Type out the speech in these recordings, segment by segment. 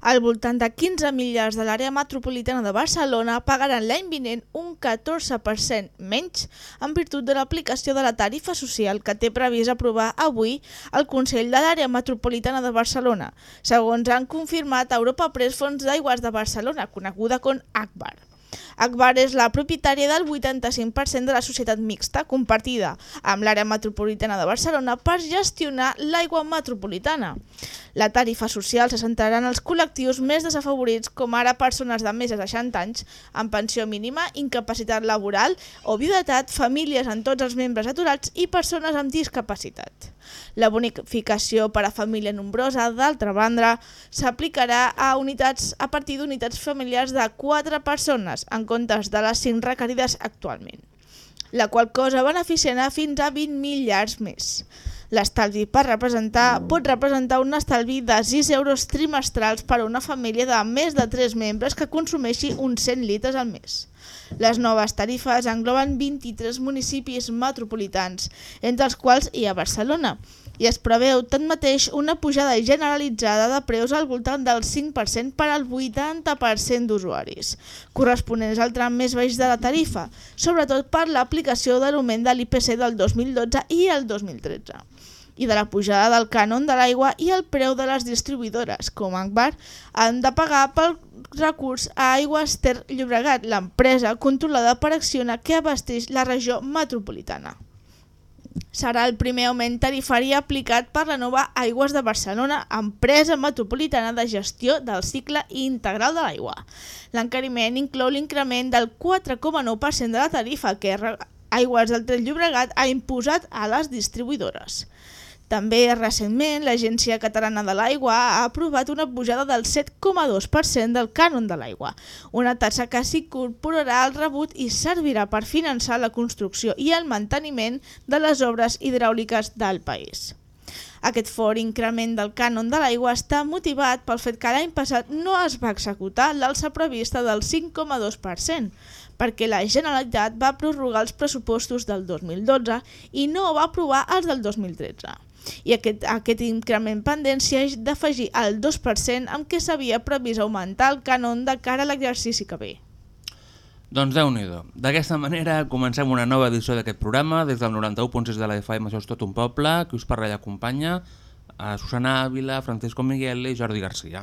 Al voltant de 15 milers de l'àrea metropolitana de Barcelona pagaran l'any vinent un 14% menys en virtut de l'aplicació de la tarifa social que té previst aprovar avui el Consell de l'àrea metropolitana de Barcelona, segons han confirmat Europa Press Fons d'Aigües de Barcelona, coneguda com ACBAR. Akbar és la propietària del 85% de la societat mixta compartida amb l'àrea metropolitana de Barcelona per gestionar l'aigua metropolitana. La tarifa social se centrarà en els col·lectius més desafavorits com ara persones de més de 60 anys amb pensió mínima, incapacitat laboral o viudetat, famílies amb tots els membres aturats i persones amb discapacitat. La bonificació per a família nombrosa, d'altra banda, s'aplicarà a unitats a partir d'unitats familiars de 4 persones, en comptes de les 5 requerides actualment, la qual cosa beneficiarà fins a 20.000 llars més. L'estalvi per representar pot representar un estalvi de 6 euros trimestrals per a una família de més de 3 membres que consumeixi uns 100 litres al mes. Les noves tarifes engloben 23 municipis metropolitans, entre els quals hi ha Barcelona, i es preveu tanmateix una pujada generalitzada de preus al voltant del 5% per al 80% d'usuaris, corresponents al tram més baix de la tarifa, sobretot per l'aplicació de l'augment de l'IPC del 2012 i el 2013 i de la pujada del cànon de l'aigua i el preu de les distribuïdores, com Agbar, han de pagar pel recurs a Aigües Ter Llobregat, l'empresa controlada per Acciona que abasteix la regió metropolitana. Serà el primer augment tarifari aplicat per la nova Aigües de Barcelona, empresa metropolitana de gestió del cicle integral de l'aigua. L'encariment inclou l'increment del 4,9% de la tarifa que Aigües del Ter Llobregat ha imposat a les distribuïdores. També recentment l'Agència Catalana de l'Aigua ha aprovat una pujada del 7,2% del cànon de l'aigua, una taxa que s'incorporarà al rebut i servirà per finançar la construcció i el manteniment de les obres hidràuliques del país. Aquest fort increment del cànon de l'aigua està motivat pel fet que l'any passat no es va executar l'alça prevista del 5,2%, perquè la Generalitat va prorrogar els pressupostos del 2012 i no va aprovar els del 2013 i aquest, aquest increment pendent s'hi ha d'afegir el 2% amb què s'havia previst augmentar el cànon de cara a l'exercici que ve. Doncs déu nhi D'aquesta manera comencem una nova edició d'aquest programa des del 91.6 de la FM, això és tot un poble, que us parla i acompanya a Susana Ávila, Francisco Miguel i Jordi Garcia.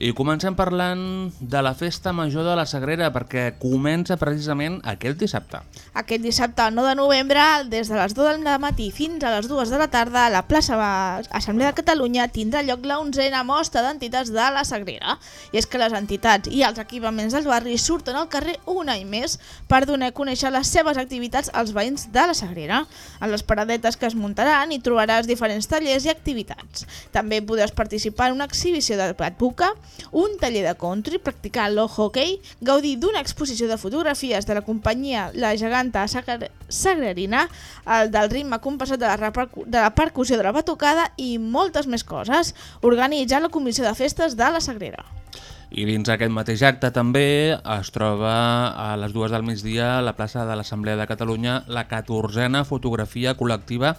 I comencem parlant de la festa major de la Sagrera perquè comença precisament aquest dissabte. Aquest dissabte, el 9 de novembre, des de les 2 del matí fins a les 2 de la tarda, a la plaça Assemblea de Catalunya tindrà lloc la 11a mostra d'entitats de la Sagrera. I és que les entitats i els equipaments del barri surten al carrer un any més per donar a conèixer les seves activitats als veïns de la Sagrera. A les paradetes que es muntaran hi trobaràs diferents tallers i activitats. També podràs participar en una exhibició de buca, un taller de country, practicar l'ho-hockey, gaudir d'una exposició de fotografies de la companyia La Geganta Sagrerina, el del ritme compassat de la, de la percussió de la batucada i moltes més coses. Organitza la Comissió de Festes de la Sagrera. I dins aquest mateix acte també es troba a les dues del migdia a la plaça de l'Assemblea de Catalunya la 14a fotografia col·lectiva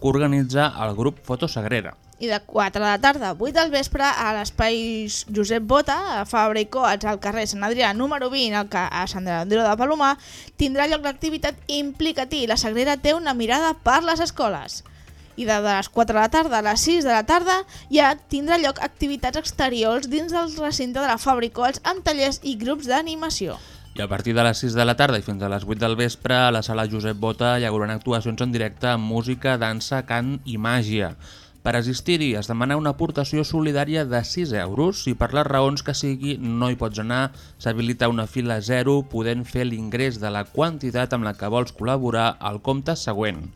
que organitza el grup Fotosagrera. I de 4 de la tarda a 8 del vespre a l'espai Josep Bota, a Fabra i Coats, al carrer Sant Adrià número 20, al ca- a Sant Andreu de Palomar, tindrà lloc l'activitat Implicatí. La Sagrera té una mirada per les escoles. I de, les 4 de la tarda a les 6 de la tarda ja tindrà lloc activitats exteriors dins del recinte de la Coats amb tallers i grups d'animació. I a partir de les 6 de la tarda i fins a les 8 del vespre a la sala Josep Bota hi haurà actuacions en directe amb música, dansa, cant i màgia. Per assistir-hi es demana una aportació solidària de 6 euros. Si per les raons que sigui no hi pots anar, s'habilita una fila 0 podent fer l'ingrés de la quantitat amb la que vols col·laborar al compte següent.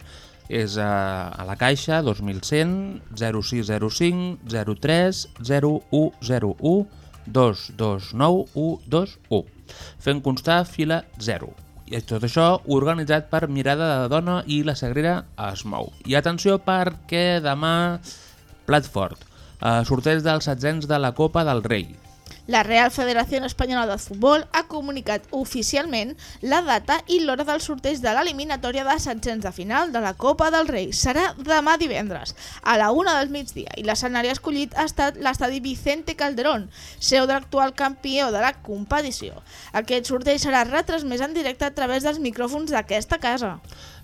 És a, a la caixa 2100 0605 03 0101 229 121 fent constar fila 0. I tot això organitzat per Mirada de Dona i la Sagrera es mou. I atenció perquè demà plat fort. Eh, sorteig dels setzents de la Copa del Rei. La Real Federació Espanyola de Futbol ha comunicat oficialment la data i l'hora del sorteig de l'eliminatòria de setzents de final de la Copa del Rei. Serà demà divendres, a la una del migdia, i l'escenari escollit ha estat l'estadi Vicente Calderón, seu de l'actual campió de la competició. Aquest sorteig serà retransmès en directe a través dels micròfons d'aquesta casa.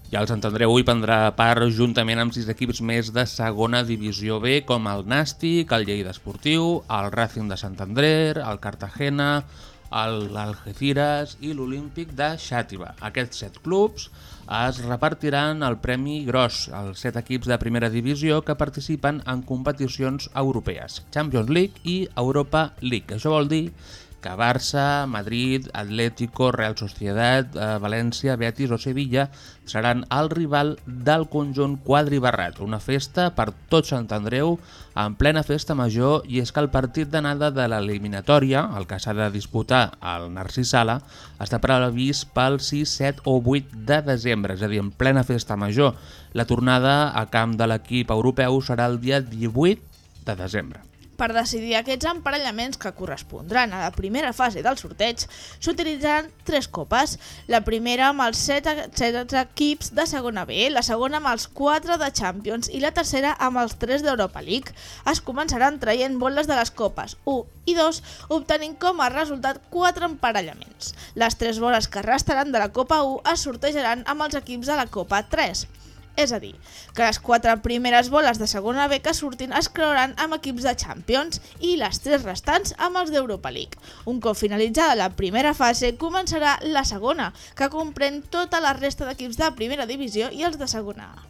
I el Sant Andreu hi prendrà part juntament amb sis equips més de segona divisió B, com el Nàstic, el Lleida Esportiu, el Racing de Sant Andrer, el Cartagena, l'Algeciras i l'Olímpic de Xàtiva. Aquests set clubs es repartiran el Premi Gros, els set equips de primera divisió que participen en competicions europees, Champions League i Europa League. Això vol dir que Barça, Madrid, Atlético, Real Sociedad, eh, València, Betis o Sevilla seran el rival del conjunt quadribarrat. Una festa per tot Sant Andreu en plena festa major i és que el partit d'anada de l'eliminatòria, el que s'ha de disputar al Narcís Sala, està previst pel 6, 7 o 8 de desembre, és a dir, en plena festa major. La tornada a camp de l'equip europeu serà el dia 18 de desembre. Per decidir aquests emparellaments que correspondran a la primera fase del sorteig, s'utilitzaran tres copes. La primera amb els set, set equips de segona B, la segona amb els quatre de Champions i la tercera amb els tres d'Europa League. Es començaran traient boles de les copes 1 i 2, obtenint com a resultat quatre emparellaments. Les tres boles que restaran de la Copa 1 es sortejaran amb els equips de la Copa 3. És a dir, que les quatre primeres boles de segona B que surtin es creuran amb equips de Champions i les tres restants amb els d'Europa League. Un cop finalitzada la primera fase, començarà la segona, que comprèn tota la resta d'equips de primera divisió i els de segona A.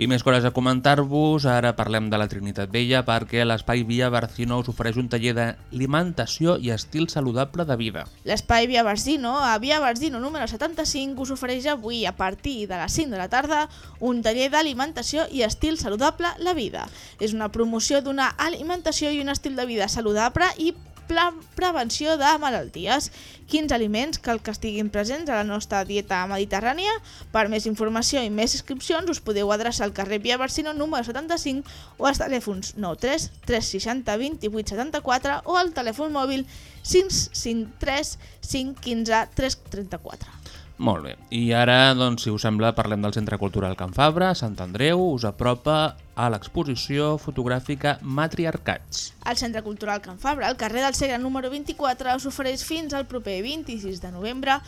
I més coses a comentar-vos, ara parlem de la Trinitat Vella perquè l'Espai Via Barcino us ofereix un taller d'alimentació i estil saludable de vida. L'espai Via Barzino, a Via Barzino número 75, us ofereix avui, a partir de les 5 de la tarda, un taller d'alimentació i estil saludable la vida. És una promoció d'una alimentació i un estil de vida saludable i prevenció de malalties. Quins aliments cal que estiguin presents a la nostra dieta mediterrània? Per més informació i més inscripcions us podeu adreçar al carrer Via Barzino número 75 o als telèfons 93 360 28 74 o al telèfon mòbil 553 515 334. Molt bé. I ara, doncs, si us sembla, parlem del Centre Cultural Can Fabra, Sant Andreu, us apropa a l'exposició fotogràfica Matriarcats. El Centre Cultural Can Fabra, al carrer del Segre número 24, us ofereix fins al proper 26 de novembre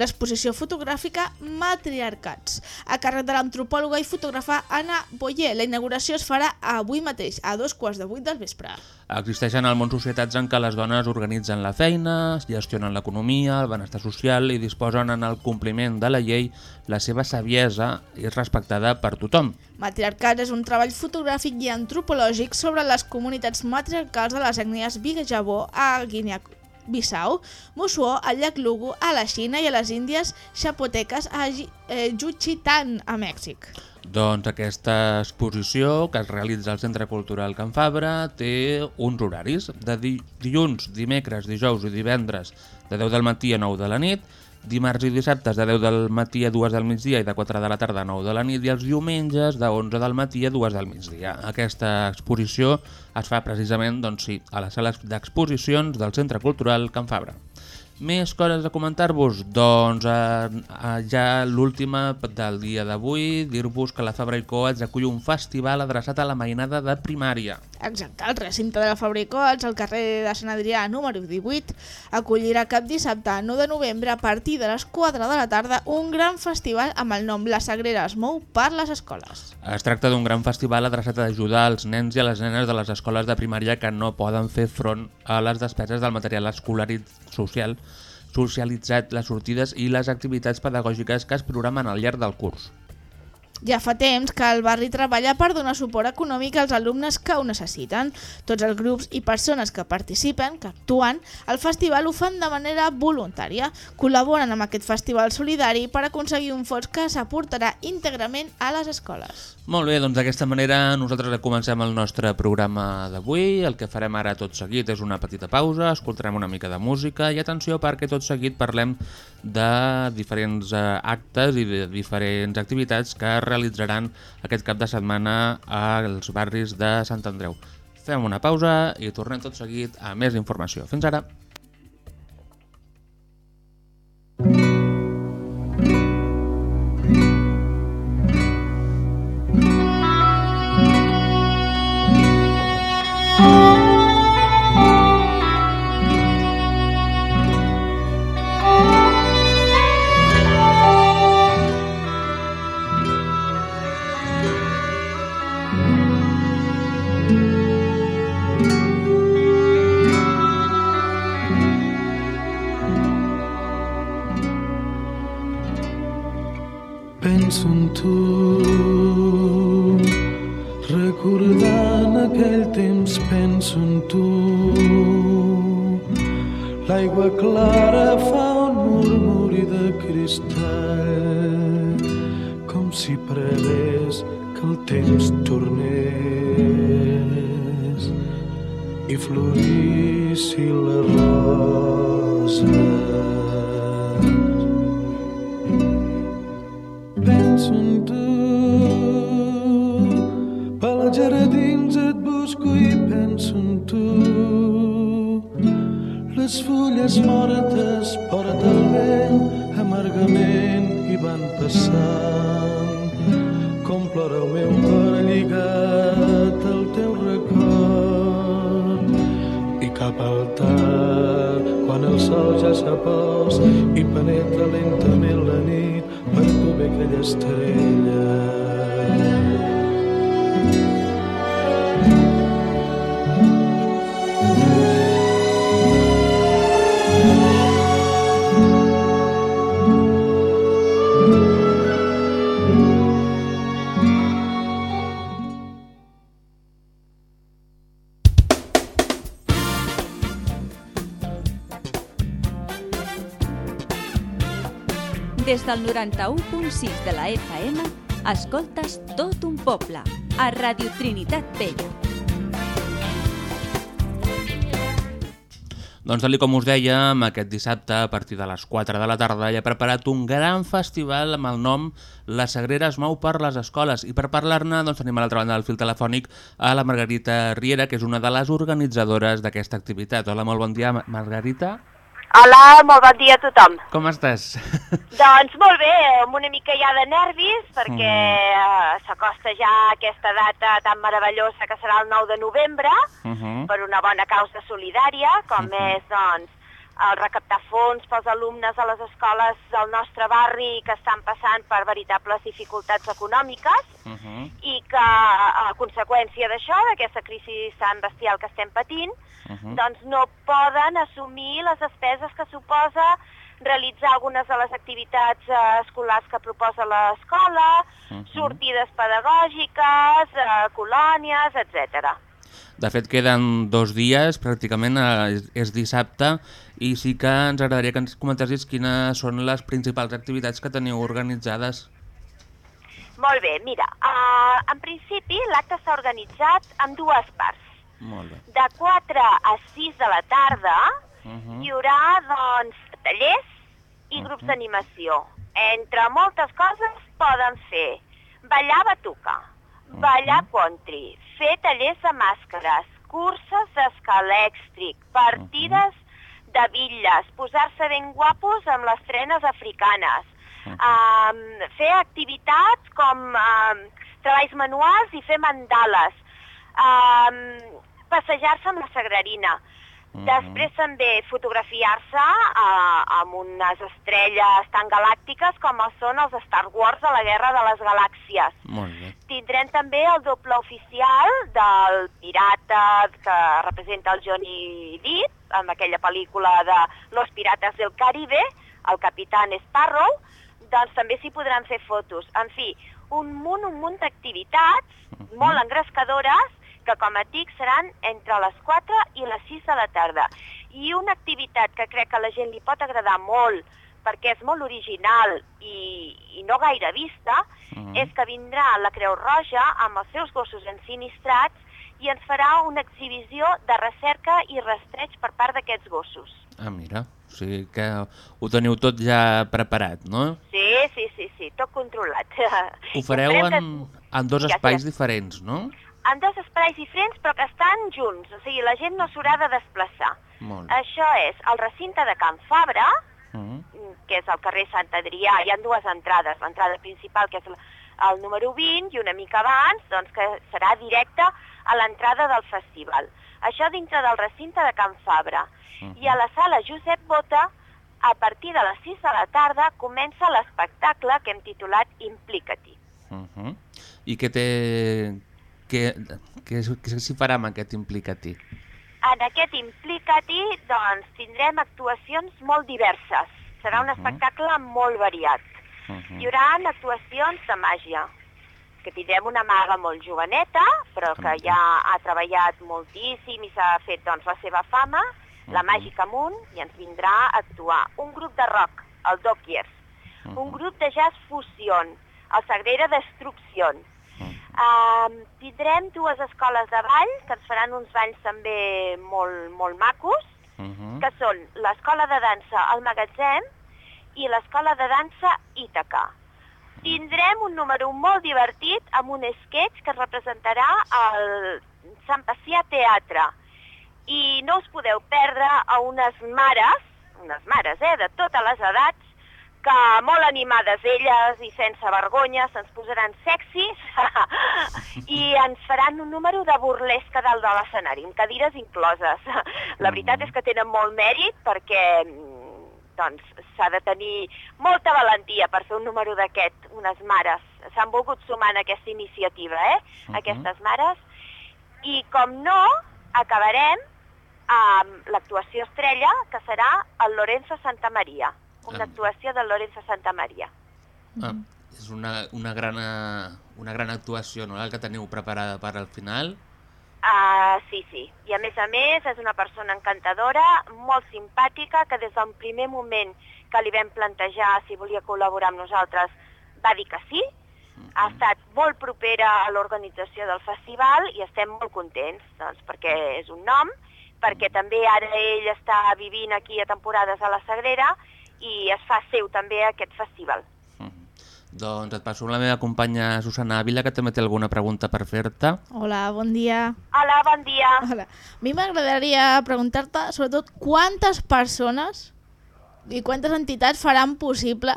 l'exposició fotogràfica Matriarcats, a càrrec de l'antropòloga i fotògrafa Anna Boyer. La inauguració es farà avui mateix, a dos quarts de vuit del vespre. Existeixen al món societats en què les dones organitzen la feina, gestionen l'economia, el benestar social i disposen en el compliment de la llei la seva saviesa és respectada per tothom. Matriarcat és un treball fotogràfic i antropològic sobre les comunitats matriarcals de les ètnies Bigajabó a Guinea Bissau, Mosuo, al llac Lugu, a la Xina i a les Índies Xapoteques a eh, Juchitán, a Mèxic. Doncs aquesta exposició que es realitza al Centre Cultural Can Fabra té uns horaris de di dilluns, dimecres, dijous i divendres de 10 del matí a 9 de la nit Dimarts i dissabtes de 10 del matí a 2 del migdia i de 4 de la tarda a 9 de la nit i els diumenges de 11 del matí a 2 del migdia. Aquesta exposició es fa precisament doncs, sí, a les sales d'exposicions del Centre Cultural Can Fabra. Més coses a comentar-vos? Doncs eh, eh, ja l'última del dia d'avui, dir-vos que la Fabra i Coats acull un festival adreçat a la mainada de primària. Exacte, el recinte de la Fabra i Coats, al carrer de Sant Adrià número 18, acollirà cap dissabte 9 de novembre a partir de les 4 de la tarda un gran festival amb el nom La Sagrera es mou per les escoles. Es tracta d'un gran festival adreçat a ajudar els nens i a les nenes de les escoles de primària que no poden fer front a les despeses del material escolar i social socialitzat les sortides i les activitats pedagògiques que es programen al llarg del curs. Ja fa temps que el barri treballa per donar suport econòmic als alumnes que ho necessiten. Tots els grups i persones que participen, que actuen, al festival ho fan de manera voluntària. Col·laboren amb aquest festival solidari per aconseguir un fons que s'aportarà íntegrament a les escoles. Molt bé, doncs d'aquesta manera nosaltres comencem el nostre programa d'avui. El que farem ara tot seguit és una petita pausa, escoltarem una mica de música i atenció perquè tot seguit parlem de diferents eh, actes i de diferents activitats que realitzaran aquest cap de setmana als barris de Sant Andreu. Fem una pausa i tornem tot seguit a més informació. Fins ara! Penso en tu, recordant aquell temps penso en tu. L'aigua clara fa un murmuri de cristall, com si pregués que el temps tornés i florissi les roses. En tu. Pels jardins et i penso en tu. Les fulles mortes porta el vent i van passant. Com plora meu cor lligat al teu record. I cap quan el sol ja s'ha pos i penetra lentament la nit, per tu ve del 91.6 de la FM, escoltes tot un poble, a Radio Trinitat Vella. Doncs tal com us dèiem, aquest dissabte a partir de les 4 de la tarda hi ha preparat un gran festival amb el nom La Sagrera es mou per les escoles i per parlar-ne doncs, tenim a l'altra banda del fil telefònic a la Margarita Riera, que és una de les organitzadores d'aquesta activitat. Hola, molt bon dia, Margarita. Hola, molt bon dia a tothom. Com estàs? Doncs molt bé, amb una mica ja de nervis, perquè eh, s'acosta ja aquesta data tan meravellosa que serà el 9 de novembre, Uh -huh. per una bona causa solidària, com és doncs, el recaptar fons pels alumnes a les escoles del nostre barri que estan passant per veritables dificultats econòmiques Uh -huh. i que, a conseqüència d'això, d'aquesta crisi tan bestial que estem patint, Uh -huh. doncs no poden assumir les despeses que suposa realitzar algunes de les activitats eh, escolars que proposa l'escola, Mhm. sortides pedagògiques, eh, colònies, etc. De fet, queden dos dies, pràcticament eh, és, és dissabte, i sí que ens agradaria que ens comentessis quines són les principals activitats que teniu organitzades. Molt bé, mira, eh, en principi l'acte s'ha organitzat en dues parts. De 4 a 6 de la tarda Uh -huh. hi haurà doncs, tallers i grups d'animació. Entre moltes coses poden fer ballar batuca, ballar country, fer tallers de màscares, curses d'escalèxtric, partides de bitlles, posar-se ben guapos amb les trenes africanes, um, fer activitats com um, treballs manuals i fer mandales, um, passejar-se amb la sagrarina, Després també fotografiar-se uh, amb unes estrelles tan galàctiques com són els Star Wars de la Guerra de les Galàxies. Molt bé. Tindrem també el doble oficial del pirata que representa el Johnny Depp, amb aquella pel·lícula de Los Pirates del Caribe, el capitán Sparrow, doncs també s'hi podran fer fotos. En fi, un munt, un munt d'activitats molt engrescadores que, com et dic, seran entre les 4 i les 6 de la tarda. I una activitat que crec que a la gent li pot agradar molt, perquè és molt original i, i no gaire vista, Mhm. és que vindrà la Creu Roja amb els seus gossos ensinistrats i ens farà una exhibició de recerca i rastreig per part d'aquests gossos. Ah, mira, o sigui que ho teniu tot ja preparat, no? Sí, sí, sí, sí, tot controlat. Ho fareu en, en dos espais diferents, no? En dos espais diferents però que estan junts, o sigui, la gent no s'haurà de desplaçar. Això és el recinte de Can Fabra, Mhm. que és al carrer Sant Adrià, hi ha dues entrades, l'entrada principal que és el, número 20 i una mica abans, doncs que serà directe a l'entrada del festival. Això dintre del recinte de Can Fabra. I a la sala Josep Bota, a partir de les 6 de la tarda, comença l'espectacle que hem titulat Implica-t'hi. Mhm. I què té... Què, què, què s'hi farà amb aquest implica-t'hi? En aquest Implica-t'hi doncs, tindrem actuacions molt diverses. Serà un espectacle molt variat. Mhm. Hi haurà actuacions de màgia, que tindrem una maga molt joveneta, però que ja ha treballat moltíssim i s'ha fet doncs, la seva fama, la Màgica Munt, i ens vindrà a actuar un grup de rock, el Dokiers, un grup de jazz fusion, el Sagrera Destrucción. Um, tindrem dues escoles de ball, que ens faran uns balls també molt, molt macos, Mhm. que són l'escola de dansa al magatzem i l'escola de dansa Ítaca. Tindrem un número molt divertit amb un sketch que es representarà al Sant Pacià Teatre. I no us podeu perdre a unes mares, unes mares, eh, de totes les edats, que molt animades elles i sense vergonya se'ns posaran sexis i ens faran un número de burlesca dalt de l'escenari, amb cadires incloses. La veritat és que tenen molt mèrit perquè mm, doncs s'ha de tenir molta valentia per fer un número d'aquest, unes mares. S'han volgut sumar en aquesta iniciativa, eh? Aquestes mares. I com no, acabarem amb l'actuació estrella, que serà el Lorenzo Santa Maria. Una Ah. actuació del Lorenzo Santa Maria. Ah, és una, una, gran, una gran actuació, no?, la que teniu preparada per al final. Ah, sí, sí. I a més a més és una persona encantadora, molt simpàtica, que des del primer moment que li vam plantejar si volia col·laborar amb nosaltres va dir que sí. Ha estat molt propera a l'organització del festival i estem molt contents, doncs, perquè és un nom, perquè també ara ell està vivint aquí a temporades a la Sagrera i es fa seu també aquest festival. Doncs et passo amb la meva companya Susana Ávila, que també té alguna pregunta per fer-te. Hola, bon dia. Hola, bon dia. Hola. A mi m'agradaria preguntar-te, sobretot, quantes persones i quantes entitats faran possible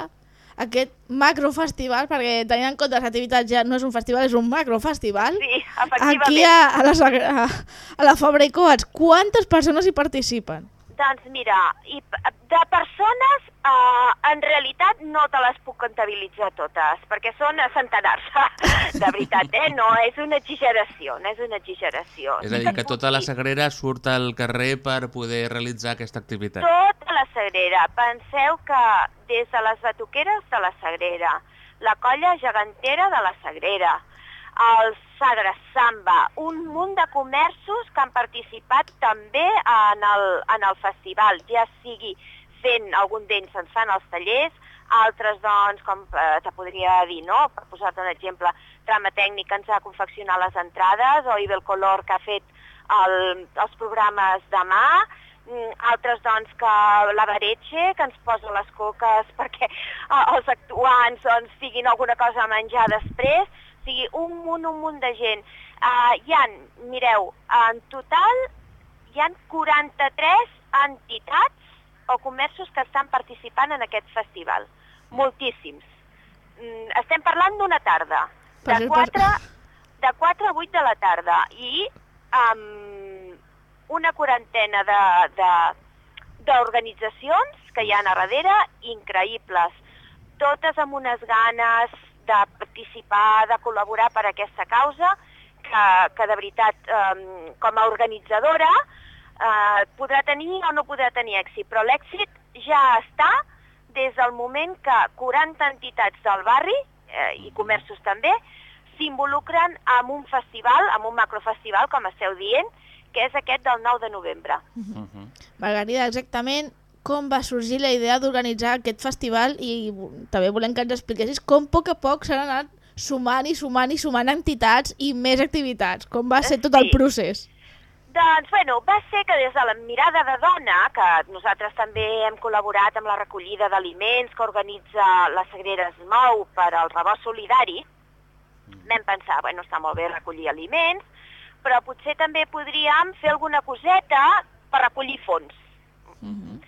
aquest macrofestival, perquè tenint en compte les activitats ja no és un festival, és un macrofestival. Sí, Aquí efectivament. a, a, la, a, a la Fabra i Coats, quantes persones hi participen? Doncs mira, i de persones, eh, en realitat no te les puc comptabilitzar totes, perquè són a centenars, de veritat, eh? No és una exageració, no és una exageració. És a dir, que tota la Sagrera surt al carrer per poder realitzar aquesta activitat. Tota la Sagrera. Penseu que des de les batuqueres de la Sagrera, la colla gegantera de la Sagrera, el Sagra Samba, un munt de comerços que han participat també en el, en el festival, ja sigui fent, algun d'ells fan els tallers, altres, doncs, com eh, te podria dir, no? Per posar-te un exemple, Trama Tècnica ens ha confeccionat les entrades, o Ibel Color, que ha fet el, els programes de mà, mm, altres doncs que la Baretxe, que ens posa les coques perquè eh, els actuants doncs, siguin alguna cosa a menjar després, sigui, un munt, un munt de gent. Uh, hi ha, mireu, en total hi han 43 entitats o comerços que estan participant en aquest festival. Moltíssims. Mm, estem parlant d'una tarda, de Per- per- 4, de 4 a 8 de la tarda i amb una quarantena de- de- d'organitzacions que hi ha a darrere increïbles, totes amb unes ganes de participar, de col·laborar per a aquesta causa, que, que de veritat, eh, com a organitzadora, eh, podrà tenir o no podrà tenir èxit, però l'èxit ja està des del moment que 40 entitats del barri, eh, i comerços també, s'involucren en un festival, en un macrofestival, com esteu dient, que és aquest del 9 de novembre. Margarida, exactament com va sorgir la idea d'organitzar aquest festival i també volem que ens expliquessis com a poc a poc s'han anat sumant i sumant i sumant entitats i més activitats. Com va ser tot el procés? Doncs, bueno, va ser que des de la mirada de dona, que nosaltres també hem col·laborat amb la recollida d'aliments que organitza la Sagrera Es Mou per al rebost solidari, vam pensar, bueno, està molt bé recollir aliments, però potser també podríem fer alguna coseta per recollir fons. Mhm.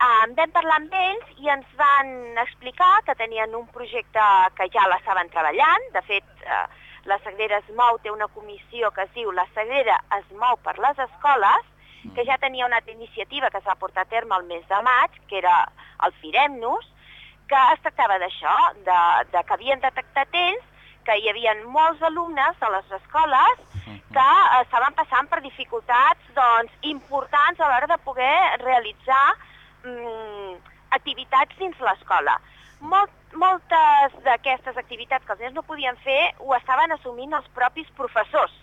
Um, vam parlar amb ells i ens van explicar que tenien un projecte que ja l'estaven treballant. De fet, uh, la Sagrera es mou té una comissió que es diu La Sagrera es mou per les escoles, que ja tenia una iniciativa que es va portar a terme el mes de maig, que era el Firem-nos, que es tractava d'això, de, de que havien detectat ells que hi havia molts alumnes a les escoles que eh, estaven passant per dificultats doncs, importants a l'hora de poder realitzar mm, activitats dins l'escola. Molt, moltes d'aquestes activitats que els nens no podien fer ho estaven assumint els propis professors.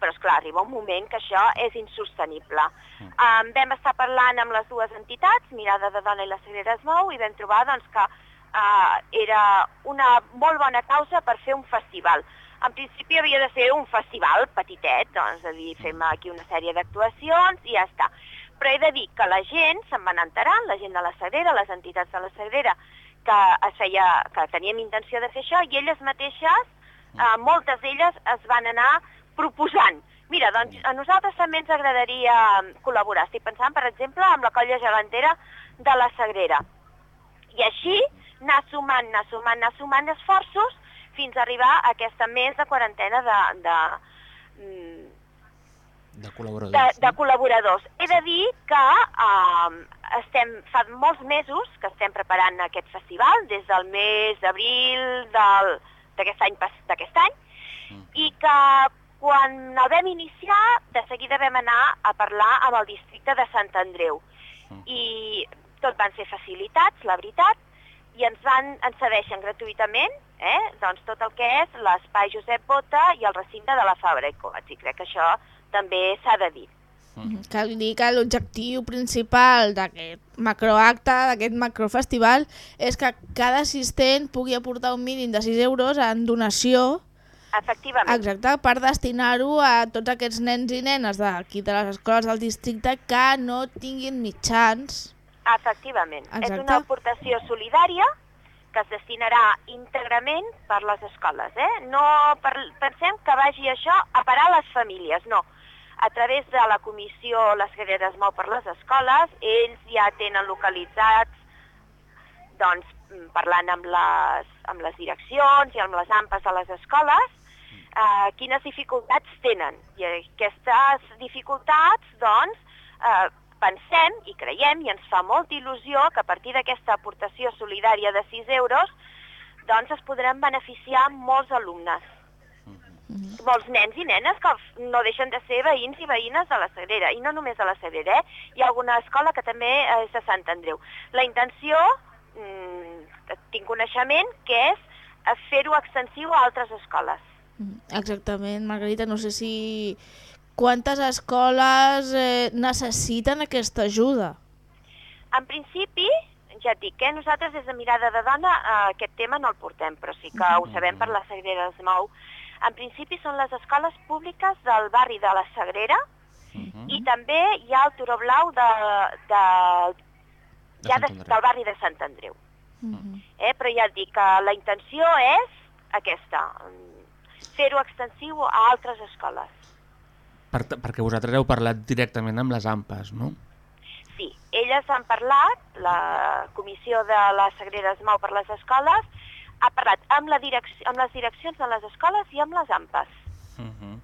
Però, és clar arriba un moment que això és insostenible. Um, vam estar parlant amb les dues entitats, Mirada de Dona i la Sagrera es mou, i vam trobar doncs, que uh, era una molt bona causa per fer un festival. En principi havia de ser un festival petitet, doncs, a dir, fem aquí una sèrie d'actuacions i ja està. Però he de dir que la gent se'n van enterant, la gent de la Sagrera, les entitats de la Sagrera, que, es feia, que teníem intenció de fer això, i elles mateixes, eh, moltes d'elles es van anar proposant. Mira, doncs a nosaltres també ens agradaria col·laborar. Estic pensant, per exemple, amb la colla gegantera de la Sagrera. I així anar sumant, anar sumant, anar sumant esforços fins a arribar a aquesta més de quarantena de, de, mm, De col·laboradors. de, de col·laboradors. He de dir que eh, estem, fa molts mesos que estem preparant aquest festival, des del mes d'abril del- d'aquest any, d'aquest any, i que quan el vam iniciar, de seguida vam anar a parlar amb el districte de Sant Andreu. I tot van ser facilitats, la veritat, i ens van ens cedeixen gratuïtament eh, doncs tot el que és l'espai Josep Bota i el recinte de la Fabra i Coats. I crec que això també s'ha de dir. Cal dir que l'objectiu principal d'aquest macroacte, d'aquest macrofestival, és que cada assistent pugui aportar un mínim de 6 euros en donació Efectivament. exacte per destinar-ho a tots aquests nens i nenes d'aquí de les escoles del districte que no tinguin mitjans. Efectivament. És Exacte. una aportació solidària que es destinarà íntegrament per les escoles. Eh? No per, pensem que vagi això a parar les famílies, no. A través de la comissió Les Guerreres Mou per les escoles, ells ja tenen localitzats doncs, mm, parlant amb les, amb les direccions i amb les AMPAs de les escoles, eh, quines dificultats tenen. I aquestes dificultats, doncs, eh, pensem i creiem i ens fa molta il·lusió que a partir d'aquesta aportació solidària de 6 euros doncs es podran beneficiar molts alumnes. Molts nens i nenes que no deixen de ser veïns i veïnes de la Sagrera, i no només de la Sagrera, eh? hi ha alguna escola que també és de Sant Andreu. La intenció, mm, tinc coneixement, que és eh, fer-ho extensiu a altres escoles. Exactament, Margarita, no sé si... Quantes escoles eh, necessiten aquesta ajuda? En principi, ja et dic, eh, nosaltres des de Mirada de Dona eh, aquest tema no el portem, però sí que ho sabem per la Sagrera es mou. En principi són les escoles públiques del barri de la Sagrera Mhm. I també hi ha el Turó Blau de, de, De ja de, del barri de Sant Andreu. Mhm. Eh? Però ja et dic que la intenció és aquesta, fer-ho extensiu a altres escoles. Per, perquè vosaltres heu parlat directament amb les AMPAs, no? Sí, elles han parlat, la comissió de la Sagrera es mou per les escoles, ha parlat amb, la direcció, amb les direccions de les escoles i amb les AMPAs. Uh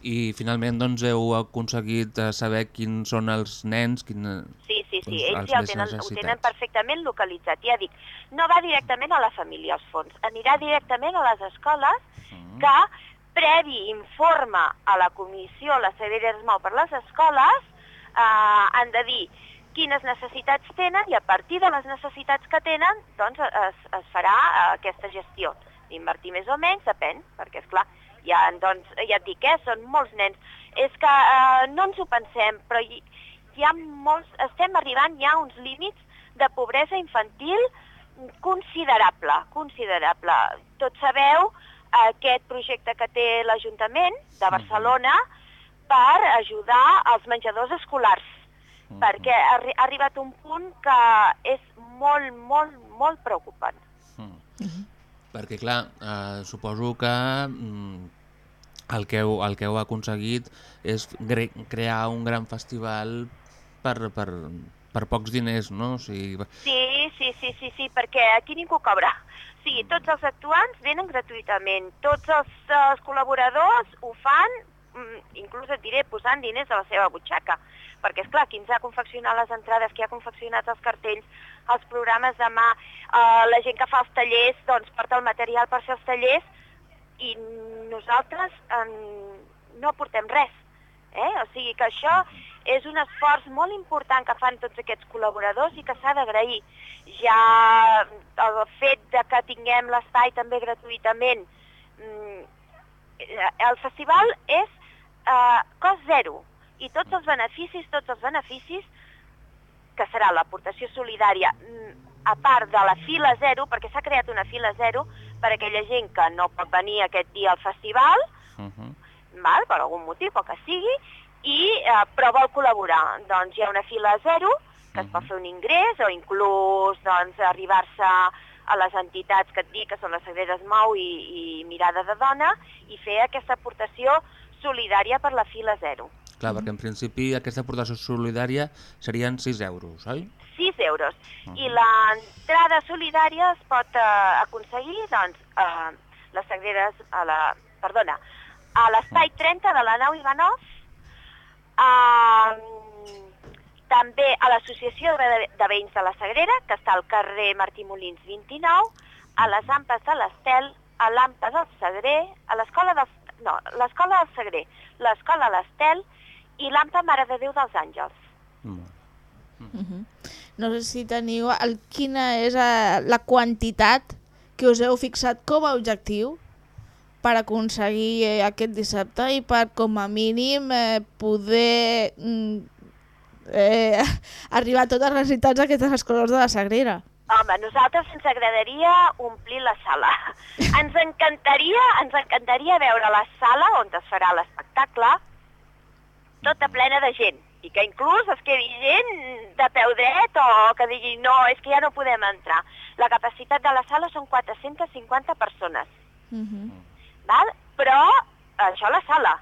I finalment doncs, heu aconseguit eh, saber quins són els nens, quin... Sí, sí, sí, Doncs ells ja ho més tenen, ho tenen perfectament localitzat. Ja dic, no va directament a la família els fons, anirà directament a les escoles que, previ informe a la comissió, la Sagrera es mou per les escoles, eh, han de dir quines necessitats tenen i a partir de les necessitats que tenen doncs es, es farà eh, aquesta gestió. Invertir més o menys, depèn, perquè és clar, ja, doncs, ja et dic, eh, són molts nens. És que eh, no ens ho pensem, però hi, hi ha molts, estem arribant ja a uns límits de pobresa infantil considerable, considerable. Tots sabeu aquest projecte que té l'Ajuntament de Barcelona per ajudar als menjadors escolars, perquè ha, ha arribat un punt que és molt, molt, molt preocupant. Mm. Perquè, clar, eh, suposo que mm, el, que heu, el que heu aconseguit és gre crear un gran festival per, per, per pocs diners, no? O sigui, Sí, sí, sí, sí, sí, perquè aquí ningú cobra. O sigui, tots els actuants venen gratuïtament, tots els, els col·laboradors ho fan, mm, inclús et diré, posant diners a la seva butxaca. Perquè, és clar, qui ens ha confeccionat les entrades, qui ha confeccionat els cartells, els programes de mà, eh, la gent que fa els tallers, doncs porta el material per fer els tallers, i nosaltres eh, no aportem res. Eh? O sigui que això és un esforç molt important que fan tots aquests col·laboradors i que s'ha d'agrair. Ja el fet de que tinguem l'espai també gratuïtament, mm, el festival és eh, cost zero i tots els beneficis, tots els beneficis que serà l'aportació solidària mm, a part de la fila zero, perquè s'ha creat una fila zero per a aquella gent que no pot venir aquest dia al festival, uh -huh. val, per algun motiu, pel que sigui, i eh, però vol col·laborar. Doncs hi ha una fila zero, que es pot fer un ingrés, o inclús doncs, arribar-se a les entitats que et dic, que són la Sagrera Es Mou i, i Mirada de Dona, i fer aquesta aportació solidària per la fila zero. Clar, perquè en principi aquesta aportació solidària serien 6 euros, oi? 6 euros. I l'entrada solidària es pot eh, aconseguir, doncs, a les Sagreres, a la, perdona, a l'espai 30 de la nau Ivanov, eh, també a l'Associació de, de Veïns de la Sagrera, que està al carrer Martí Molins 29, a les Ampes de l'Estel, a l'Ampa del Sagrer, a l'escola del, no, l'escola del Sagrer, l'escola de l'Estel i l'Ampa Mare de Déu dels Àngels. Mm. Mhm. No sé si teniu el, quina és eh, la quantitat que us heu fixat com a objectiu per aconseguir eh, aquest dissabte i per com a mínim eh, poder mm, eh, arribar a totes les necessitats d'aquestes escoles de la Sagrera. Home, a nosaltres ens agradaria omplir la sala. Ens encantaria, ens encantaria veure la sala on es farà l'espectacle tota plena de gent i que inclús es quedi gent de peu dret o que digui no, és que ja no podem entrar. La capacitat de la sala són 450 persones, Mhm. val? però això la sala,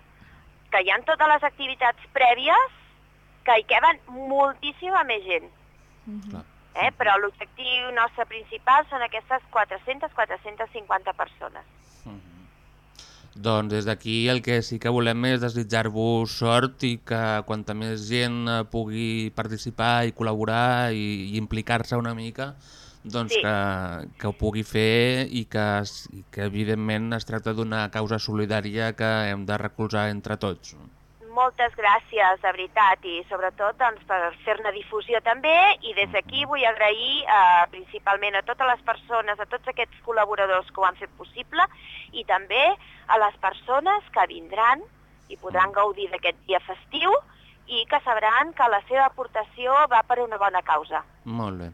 que hi ha totes les activitats prèvies que hi queben moltíssima més gent. Clar. Eh? Però l'objectiu nostre principal són aquestes 400-450 persones. Doncs des d'aquí el que sí que volem és desitjar-vos sort i que quanta més gent eh, pugui participar i col·laborar i, i implicar-se una mica, doncs Sí. que, que ho pugui fer i que, i que evidentment es tracta d'una causa solidària que hem de recolzar entre tots. Moltes gràcies, de veritat, i sobretot doncs, per fer-ne difusió també, i des d'aquí vull agrair eh, principalment a totes les persones, a tots aquests col·laboradors que ho han fet possible, i també a les persones que vindran i podran gaudir d'aquest dia festiu i que sabran que la seva aportació va per una bona causa. Molt bé.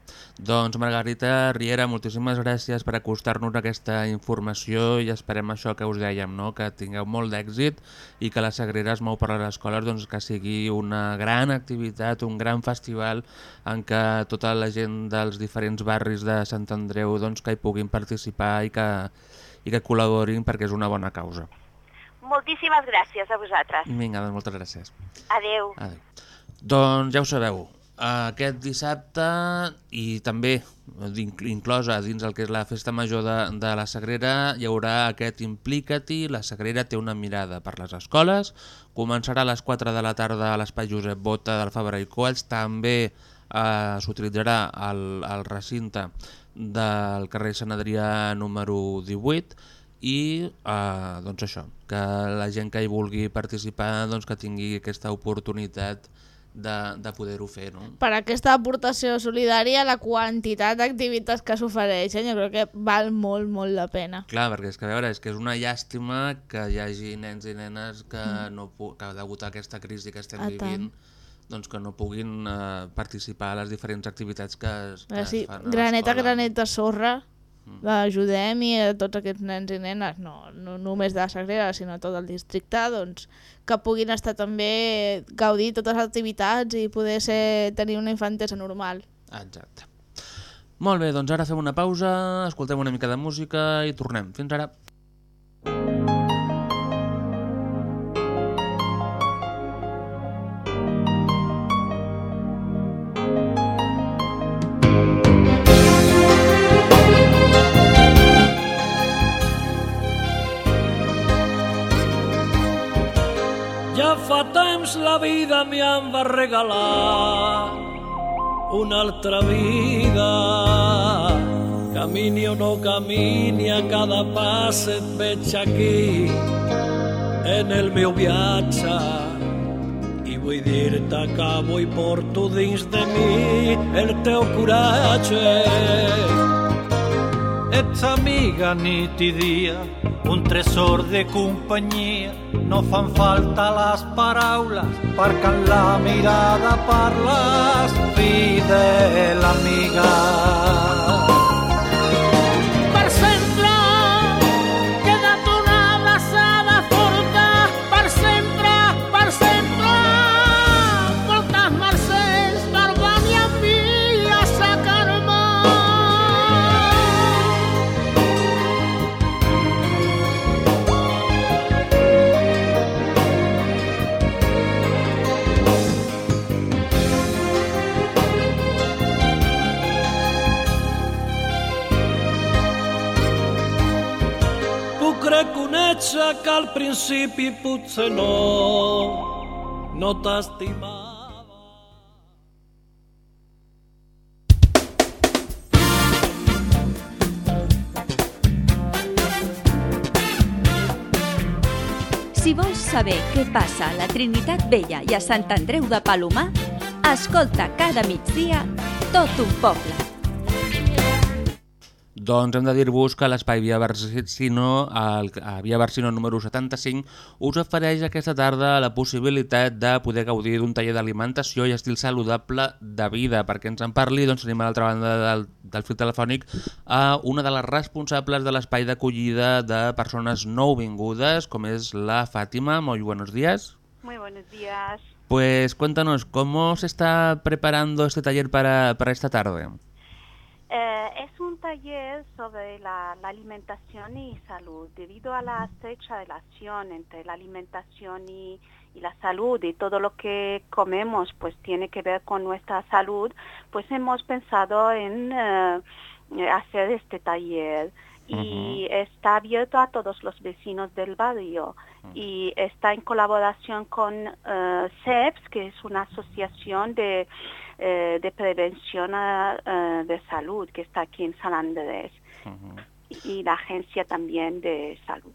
Doncs Margarita Riera, moltíssimes gràcies per acostar-nos aquesta informació i esperem això que us dèiem, no? que tingueu molt d'èxit i que la Sagrera es mou per les escoles doncs, que sigui una gran activitat, un gran festival en què tota la gent dels diferents barris de Sant Andreu doncs, que hi puguin participar i que, i que col·laborin perquè és una bona causa. Moltíssimes gràcies a vosaltres. Vinga, doncs moltes gràcies. Adeu. Adéu. Doncs ja ho sabeu, aquest dissabte i també inclosa dins el que és la festa major de, de la Sagrera hi haurà aquest Implica-t'hi, la Sagrera té una mirada per les escoles, començarà a les 4 de la tarda a l'Espai Josep Bota del Fabra i Coats, també eh, s'utilitzarà el, el recinte del carrer Sant Adrià número 18 i eh, doncs això, que la gent que hi vulgui participar doncs que tingui aquesta oportunitat de, de poder-ho fer. No? Per aquesta aportació solidària, la quantitat d'activitats que s'ofereixen, jo crec que val molt, molt la pena. Clar, perquè és que a veure, és que és una llàstima que hi hagi nens i nenes que, no pu que degut a aquesta crisi que estem Mm. A vivint tant. doncs que no puguin eh, participar a les diferents activitats que es, que si es fan a granet a l'escola. granet de sorra l'ajudem i a tots aquests nens i nenes, no, no només de la Sagrera, sinó tot el districte, doncs, que puguin estar també gaudir totes les activitats i poder ser, tenir una infantesa normal. Exacte. Molt bé, doncs ara fem una pausa, escoltem una mica de música i tornem. Fins ara. Fa temps la vida m'hi em va regalar una altra vida. Camini o no camini, a cada pas et veig aquí en el meu viatge. I vull dir-te que avui porto dins de mi el teu coratge. Ets amiga nit i dia, un tresor de companyia. No fan falta les paraules, perquè en la mirada parles, fidel amiga. Principi potser no, no t'estimava. Si vols saber què passa a la Trinitat Vella i a Sant Andreu de Palomar, escolta cada migdia tot un poble. Doncs hem de dir-vos que l'Espai Via Barsino, el, a Via Barsino número 75, us ofereix aquesta tarda la possibilitat de poder gaudir d'un taller d'alimentació i estil saludable de vida. Perquè ens en parli, doncs tenim a l'altra banda del, del fil telefònic a una de les responsables de l'espai d'acollida de persones nouvingudes, com és la Fàtima. Muy buenos días. Muy buenos días. Pues cuéntanos, ¿cómo se está preparando este taller para, para esta tarde? Eh, es un taller sobre la, alimentación y salud. Debido a la estrecha relación entre la alimentación y, y la salud y todo lo que comemos pues tiene que ver con nuestra salud, pues hemos pensado en eh, hacer este taller y está abierto a todos los vecinos del barrio. Y está en colaboración con eh, CEPS, que es una asociación de, eh, de prevención eh, de salud que está aquí en San Andrés. Y la agencia también de salud.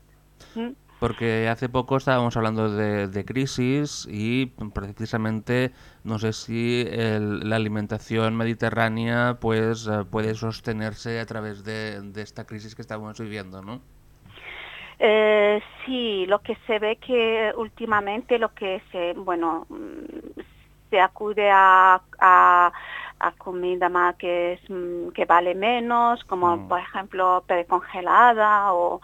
¿Mm? Porque hace poco estábamos hablando de, de crisis y precisamente no sé si el- la alimentación mediterránea pues eh, puede sostenerse a través de, de esta crisis que estamos viviendo, ¿no? Eh, sí, lo que se ve que últimamente lo que se, bueno, se acude a, a, a comida más que, es, mm, que vale menos, como Mm. por ejemplo precongelada o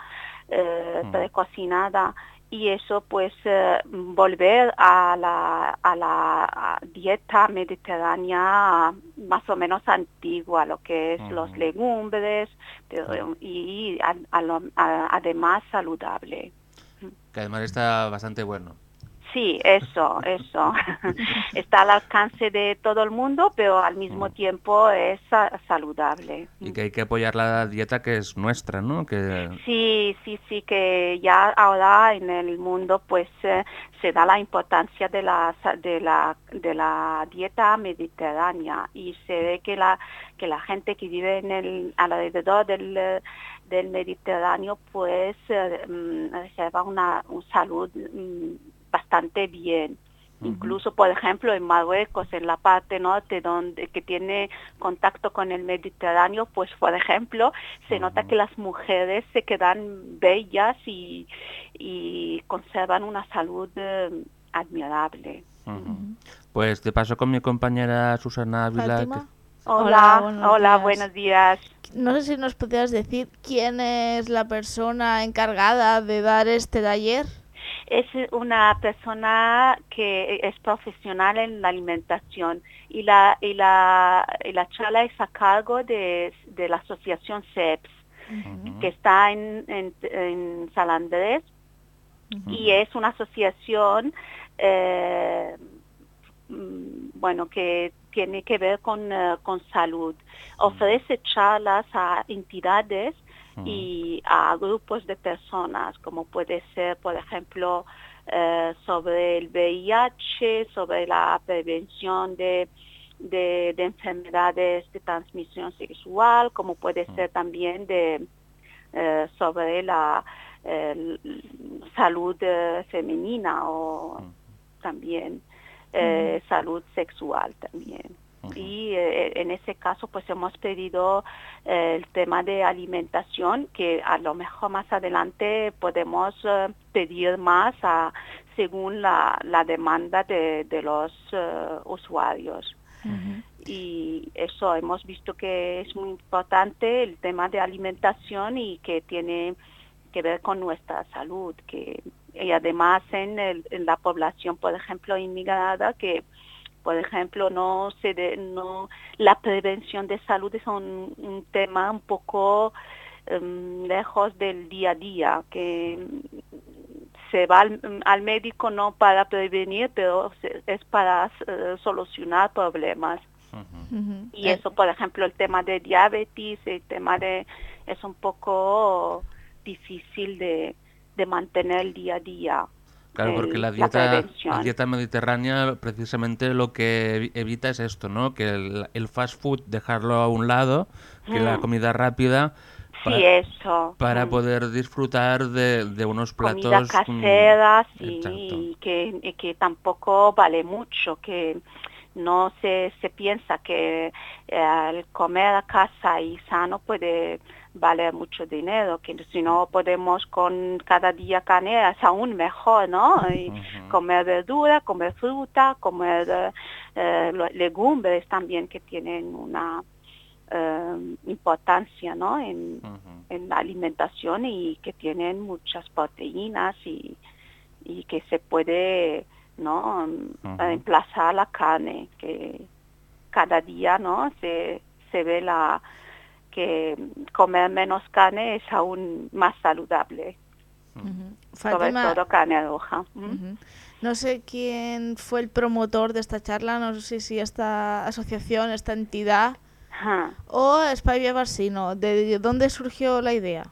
eh, Mm. precocinada y eso pues eh, volver a la, a la dieta mediterránea más o menos antigua, lo que es los legumbres pero- y, a- a lo- a- además saludable. Que además está bastante bueno. Sí, eso, eso. Está al alcance de todo el mundo, pero al mismo Mm. tiempo es sa- saludable. Y que hay que apoyar la dieta que es nuestra, ¿no? Que Sí, sí, sí, que ya ahora en el mundo pues eh, se da la importancia de la, de la de la dieta mediterránea y se ve que la que la gente que vive en el alrededor del del Mediterráneo pues eh, mm, lleva una, una salud mm, bastante bien. Incluso, por ejemplo, en Marruecos, en la parte norte, donde que tiene contacto con el Mediterráneo, pues, por ejemplo, se nota que las mujeres se quedan bellas y, y conservan una salud eh, admirable. Pues te paso con mi compañera Susana Ávila. Hola, buenos hola, días. buenos días. No sé si nos podrías decir quién es la persona encargada de dar este taller. Es una persona que es profesional en la alimentación y la, y la, y la charla es a cargo de, de la asociación CEPS, que está en, en, en San Andrés y es una asociación eh, bueno que tiene que ver con, eh, con salud. Ofrece charlas a entidades y a grupos de personas, como puede ser, por ejemplo, eh, sobre el VIH, sobre la prevención de, de, de enfermedades de transmisión sexual, como puede ser también de eh, sobre la eh, salud femenina o también eh, salud sexual también. Y eh, en ese caso pues hemos pedido eh, el tema de alimentación que a lo mejor más adelante podemos eh, pedir más a- según la, la demanda de, de los eh, usuarios. Y eso hemos visto que es muy importante el tema de alimentación y que tiene que ver con nuestra salud, que y además en, el- en la población, por ejemplo, inmigrada, que por ejemplo no se de- no la prevención de salud es un, un tema un poco em, lejos del día a día, que se va al, al médico no para prevenir, pero se- es para eh, solucionar problemas. Y eso, por ejemplo, el tema de diabetes, el tema de... es un poco difícil de, de mantener el día a día. Claro, el- porque la dieta, prevención. la dieta mediterránea precisamente lo que evi- evita es esto, ¿no? Que el, el fast food dejarlo a un lado, que la Mm. comida rápida Sí, pa- eso. para Mm. poder disfrutar de, de unos platos comida mm, casera sí, exacto. y que, y que tampoco vale mucho, que no se, se piensa que eh, el comer a casa y sano puede valer mucho dinero, que si no podemos con cada día carne es aún mejor, ¿no? Y comer verdura, comer fruta, comer eh, legumbres también que tienen una eh, importancia, ¿no? En, en la alimentación y que tienen muchas proteínas y, y que se puede no reemplazar la carne que cada día no se, se ve la que comer menos carne es aún más saludable sobre Fátima, todo carne roja ¿Mm? Ujú. No sé quién fue el promotor de esta charla, no sé si esta asociación, esta entidad Ajá. o Spy Barsino. ¿De dónde surgió la idea?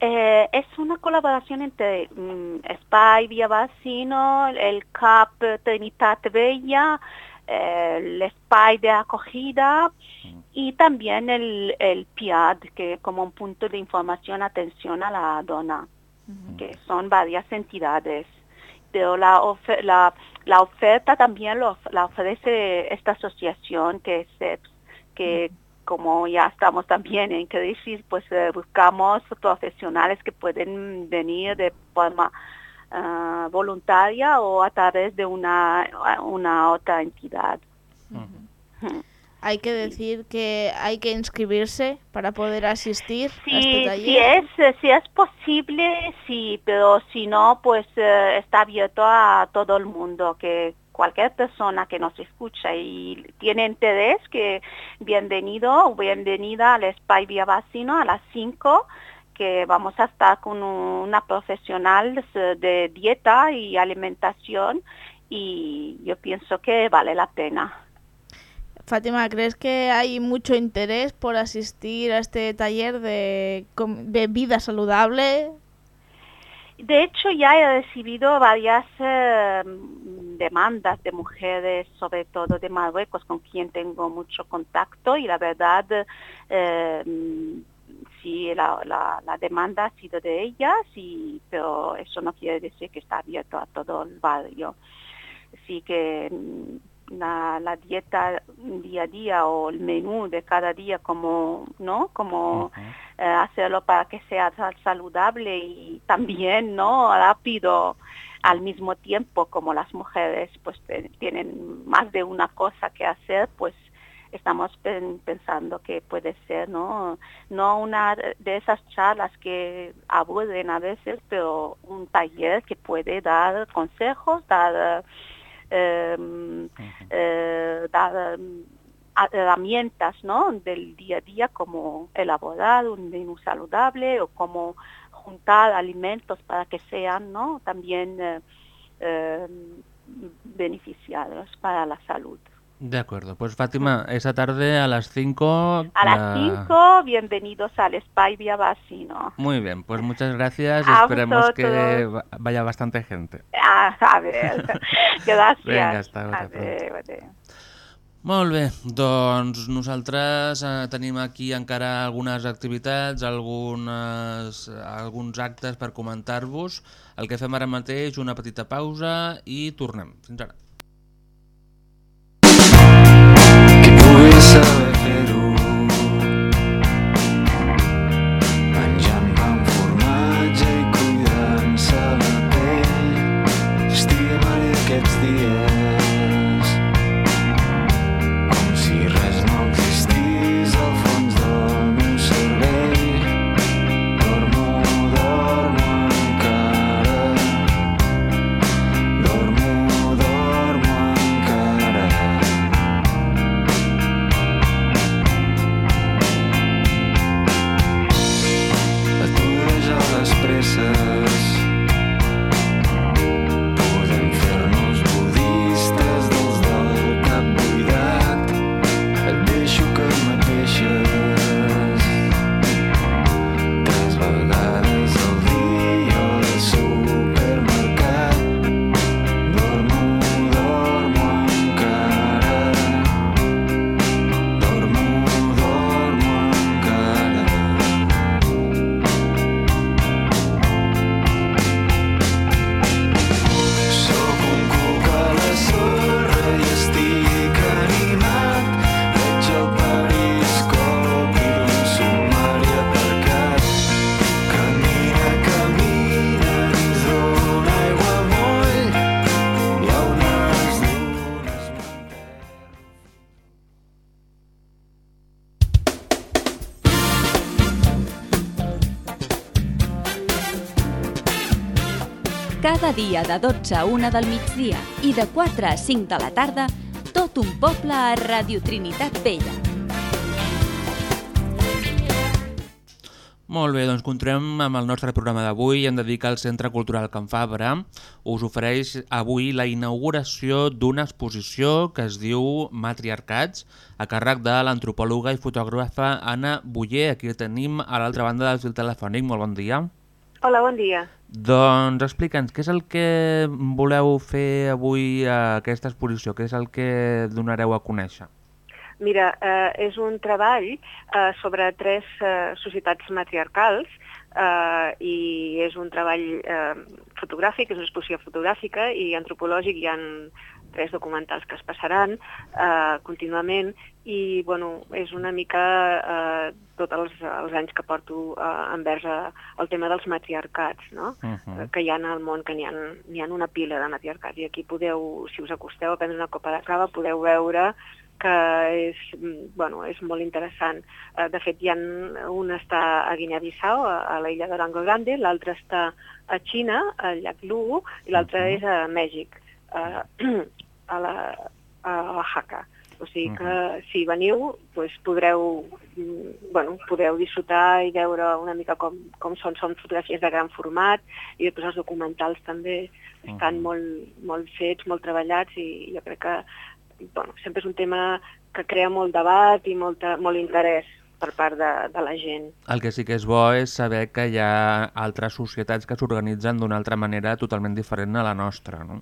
Eh, es una colaboración entre mm, SPY Via Bassino, el CAP Trinidad Bella, eh, el SPY de acogida y también el, el PIAD, que como un punto de información, atención a la dona, que son varias entidades. Pero la, ofe- la, la oferta también lo, la ofrece esta asociación que es CEPS, que como ya estamos también en crisis, pues eh, buscamos profesionales que pueden venir de forma eh, voluntaria o a través de una, una otra entidad. Hay que decir que hay que inscribirse para poder asistir a este Sí, taller. si es, eh, si es posible, sí, pero si no, pues eh, está abierto a todo el mundo, que cualquier persona que nos escucha y tiene interés, que bienvenido o bienvenida al Spy Vía Vacino a las 5, que vamos a estar con un- una profesional de- de dieta y alimentación y yo pienso que vale la pena. Fátima, ¿crees que hay mucho interés por asistir a este taller de, vida saludable? De hecho, ya he recibido varias eh, demandas de mujeres, sobre todo de Marruecos, con quien tengo mucho contacto y la verdad, eh, sí, la, la- la demanda ha sido de ellas, y, pero eso no quiere decir que está abierto a todo el barrio. Así que la, la dieta día a día o el menú de cada día como, ¿no? Como eh, hacerlo para que sea sal- saludable y también, ¿no? Rápido al mismo tiempo como las mujeres pues te- tienen más de una cosa que hacer, pues estamos pen- pensando que puede ser, ¿no? No una de esas charlas que aburren a veces, pero un taller que puede dar consejos, dar eh, eh, em, herramientas ¿no? del día a día como elaborar un menú saludable o cómo juntar alimentos para que sean ¿no? también eh, eh, beneficiarios para la salud. De acuerdo, pues Fátima, esa tarde a las 5... A las 5, bienvenidos al Spy Vía Vacino. Muy bien, pues muchas gracias A esperemos que vosotros. vaya bastante gente. Ah, a ver, gracias. Vinga, hasta ara, Adéu, adéu. Molt bé, doncs nosaltres eh, tenim aquí encara algunes activitats, algunes, alguns actes per comentar-vos. El que fem ara mateix, una petita pausa i tornem. Fins ara. Dia de 12 a 1 del migdia i de 4 a 5 de la tarda, tot un poble a Radio Trinitat Vella. Molt bé, doncs continuem amb el nostre programa d'avui. Hem de dir que el Centre Cultural Can Fabra us ofereix avui la inauguració d'una exposició que es diu Matriarcats, a càrrec de l'antropòloga i fotògrafa Anna Buller. Aquí tenim a l'altra banda del fil telefònic. Molt bon dia. Hola, bon dia. Doncs explica'ns, què és el que voleu fer avui a aquesta exposició? Què és el que donareu a conèixer? Mira, eh, és un treball eh, sobre tres eh, societats matriarcals eh, i és un treball eh, fotogràfic, és una exposició fotogràfica i antropològic. Hi ha tres documentals que es passaran eh, contínuament i bueno, és una mica eh, tots els, els anys que porto eh, envers eh, el tema dels matriarcats, no? Mhm. Eh, que hi ha al món, que n'hi ha, ha una pila de matriarcats i aquí podeu, si us acosteu a prendre una copa de cava, podeu veure que és, bueno, és molt interessant. Eh, De fet, hi ha, un està a Guinea-Bissau, a, a l'illa d'Orango Grande, l'altre està a Xina, al llac Lugu, i l'altre és a Mèxic, eh, a, la, a Oaxaca. O sigui que si veniu doncs podreu, mm, bueno, podeu disfrutar i veure una mica com, com són, són fotografies de gran format i després els documentals també estan molt, molt fets, molt treballats i jo crec que bueno, sempre és un tema que crea molt debat i molta, molt interès per part de, de la gent. El que sí que és bo és saber que hi ha altres societats que s'organitzen d'una altra manera totalment diferent a la nostra, no?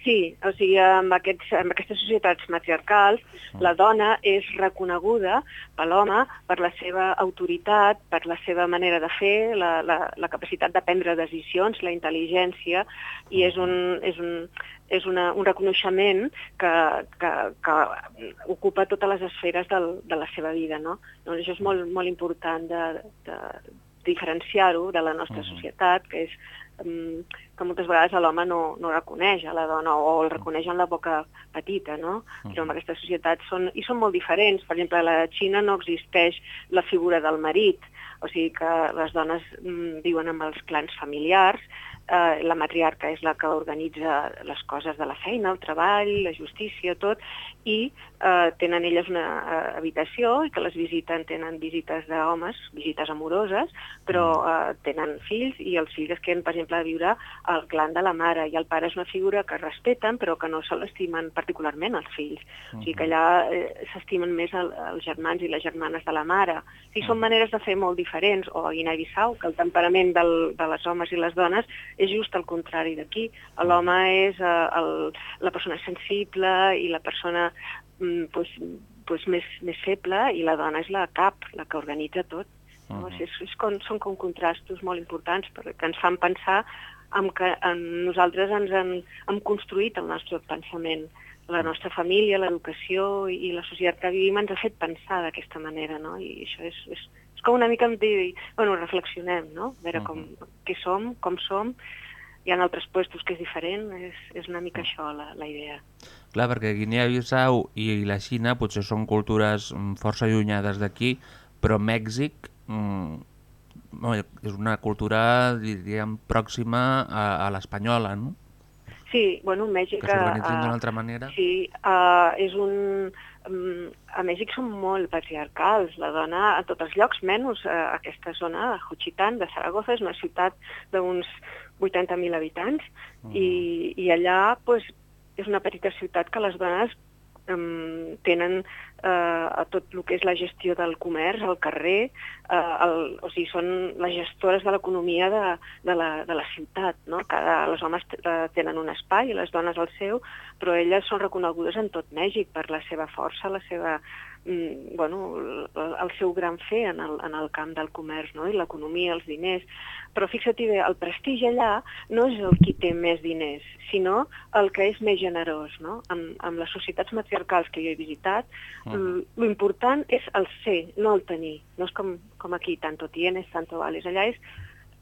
Sí, o sigui, amb, aquests, amb aquestes societats matriarcals, la dona és reconeguda per l'home per la seva autoritat, per la seva manera de fer, la, la, la capacitat de prendre decisions, la intel·ligència, i és un, és un, és una, un reconeixement que, que, que ocupa totes les esferes del, de la seva vida. No? Doncs això és molt, molt important de, de diferenciar-ho de la nostra societat, que és que moltes vegades l'home no, no reconeix a la dona o el reconeix en la boca petita, no? Però en aquestes societats són, i són molt diferents. Per exemple, a la Xina no existeix la figura del marit, o sigui que les dones mm, viuen amb els clans familiars, eh, la matriarca és la que organitza les coses de la feina, el treball, la justícia, tot, i eh, tenen elles una eh, habitació i que les visiten, tenen visites d'homes, visites amoroses, però eh, tenen fills i els fills es queden, per exemple, a viure al clan de la mare i el pare és una figura que respeten però que no se l'estimen particularment els fills. O sigui que allà eh, s'estimen més el, els germans i les germanes de la mare. O sigui, són maneres de fer molt diferents. O a Guinea-Bissau, que el temperament del, de les homes i les dones és just el contrari d'aquí. L'home és eh, el, la persona sensible i la persona mm, pues, pues més, més feble i la dona és la cap, la que organitza tot. No? Mhm. És, és, és com, són com contrastos molt importants perquè ens fan pensar en que en nosaltres ens han, hem construït el nostre pensament. La nostra família, l'educació i, la societat que vivim ens ha fet pensar d'aquesta manera, no? I això és, és, és com una mica em dir, bueno, reflexionem, no? A veure com, què som, com som, hi ha altres puestos que és diferent, és, és una mica això la, la idea. Clar, perquè Guinea-Bissau i la Xina potser són cultures mm, força allunyades d'aquí, però Mèxic mm, és una cultura, diríem, pròxima a, a l'espanyola, no? Sí, bueno, Mèxic... Que s'organitzin eh, d'una altra manera. Sí, uh, és un... Um, a Mèxic són molt patriarcals. La dona a tots els llocs, menys uh, aquesta zona, de Juchitán, de Saragossa, és una ciutat d'uns 80.000 habitants, i, i allà pues, és una petita ciutat que les dones um, tenen eh, a tot el que és la gestió del comerç, al carrer, eh, el, o sigui, són les gestores de l'economia de, de, la, de la ciutat. No? Cada, els homes eh, tenen un espai i les dones el seu, però elles són reconegudes en tot Mèxic per la seva força, la seva, mm, bueno, el, el seu gran fer en el, en el camp del comerç no? i l'economia, els diners. Però fixa't bé, el prestigi allà no és el qui té més diners, sinó el que és més generós. No? Amb, amb les societats matriarcals que jo he visitat, mm. l'important és el ser, no el tenir. No és com, com aquí, tanto tienes, tanto vales. Allà és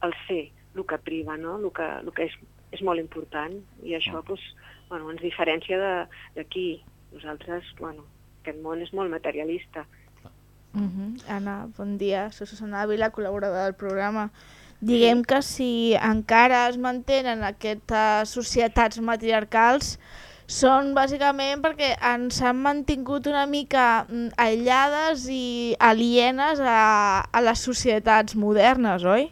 el ser, el que priva, no? el, que, el que és, és molt important. I això pues, bueno, ens diferencia de- d'aquí. Nosaltres, bueno, aquest món és molt materialista. Uh -huh. Anna, bon dia. Soc Susana Ávila, col·laboradora del programa. Diguem que si encara es mantenen aquestes societats matriarcals són bàsicament perquè ens han mantingut una mica mm, aïllades i alienes a, a les societats modernes, oi?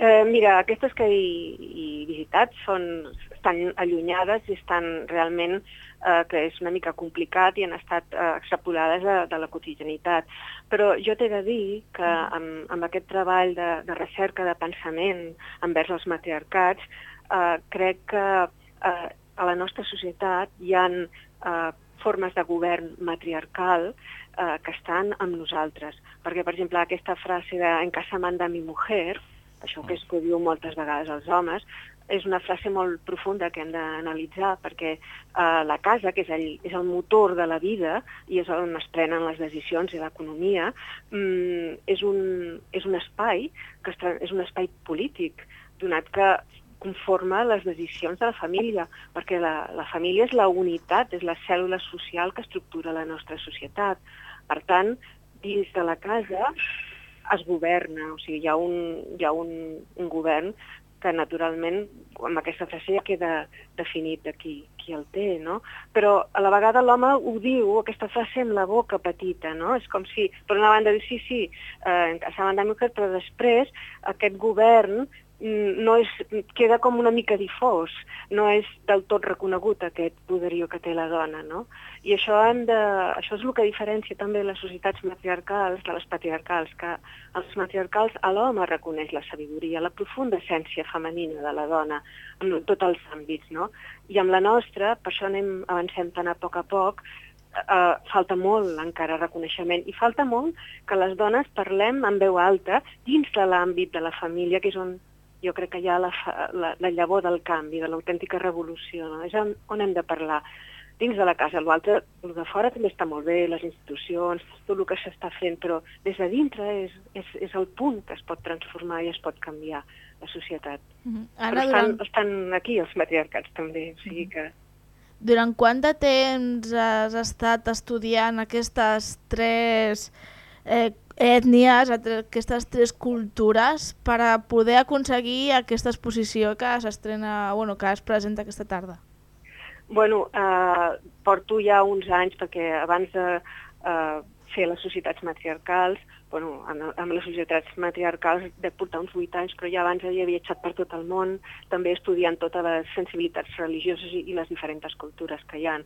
Eh, mira, aquestes que he, he visitat són, estan allunyades i estan realment eh, que és una mica complicat i han estat eh, extrapolades de, de la quotidianitat. Però jo t'he de dir que amb, amb aquest treball de, de recerca de pensament envers els matriarcats, eh, crec que eh, a la nostra societat hi ha eh, formes de govern matriarcal eh, que estan amb nosaltres. Perquè, per exemple, aquesta frase de en casa manda mi mujer, això que és que diu moltes vegades els homes, és una frase molt profunda que hem d'analitzar perquè eh, la casa, que és el, és el motor de la vida i és on es prenen les decisions i l'economia, mm, és, un, és un espai que es, és un espai polític, donat que conforma les decisions de la família, perquè la, la família és la unitat, és la cèl·lula social que estructura la nostra societat. Per tant, dins de la casa es governa, o sigui, hi ha un, hi ha un, un govern que naturalment amb aquesta frase ja queda definit de qui, qui el té, no? Però a la vegada l'home ho diu, aquesta frase amb la boca petita, no? És com si, per una banda, diu sí, sí, eh, Sant Democrat, però després aquest govern no és, queda com una mica difós, no és del tot reconegut aquest poderio que té la dona, no? I això, hem de, això és el que diferencia també les societats matriarcals de les patriarcals, que els matriarcals a l'home reconeix la sabidoria, la profunda essència femenina de la dona en tots els àmbits, no? I amb la nostra, per això anem, avancem tan a poc a poc, eh, falta molt encara reconeixement i falta molt que les dones parlem en veu alta dins de l'àmbit de la família, que és on jo crec que hi ha la, la, la llavor del canvi, de l'autèntica revolució, no? és on, on hem de parlar dins de la casa. L'altre, el de fora també està molt bé, les institucions, tot el que s'està fent, però des de dintre és, és, és el punt que es pot transformar i es pot canviar la societat. Mhm. Però Anna, estan, durant, estan aquí els matriarcats també, o sigui que... durant quant de temps has estat estudiant aquestes tres eh, ètnies, aquestes tres cultures, per a poder aconseguir aquesta exposició que s'estrena, bueno, que es presenta aquesta tarda? Bueno, eh, porto ja uns anys perquè abans de eh, fer les societats matriarcals, bueno, amb, amb les societats matriarcals de portar uns 8 anys, però ja abans havia viatjat per tot el món, també estudiant totes les sensibilitats religioses i, i les diferents cultures que hi ha,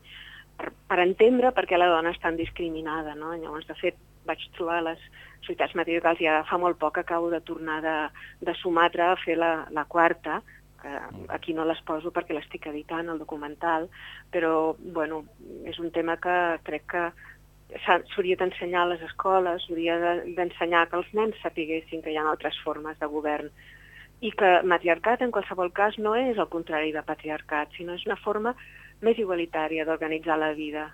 per, per entendre per què la dona és tan discriminada. No? Llavors, de fet, vaig trobar les societats matriarcals ja fa molt poc, acabo de tornar de, de Sumatra a fer la, la quarta, que aquí no les poso perquè l'estic editant, el documental, però bueno, és un tema que crec que s'ha- s'hauria d'ensenyar a les escoles, s'hauria de- d'ensenyar que els nens sapiguessin que hi ha altres formes de govern i que matriarcat en qualsevol cas no és el contrari de patriarcat, sinó és una forma més igualitària d'organitzar la vida.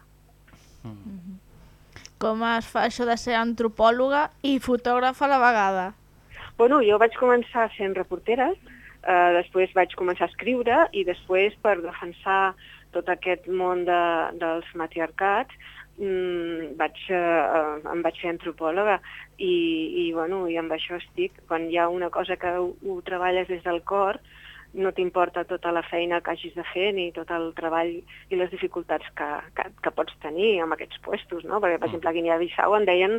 Com es fa això de ser antropòloga i fotògrafa a la vegada? Bueno, jo vaig començar sent reportera, eh, després vaig començar a escriure i després per defensar tot aquest món de, dels matriarcats mm, vaig, eh, em vaig fer antropòloga i, i, bueno, i amb això estic. Quan hi ha una cosa que ho, ho treballes des del cor, no t'importa tota la feina que hagis de fer ni tot el treball i les dificultats que, que, que pots tenir amb aquests puestos, no? Perquè, per exemple, a Guinea-Bissau en deien,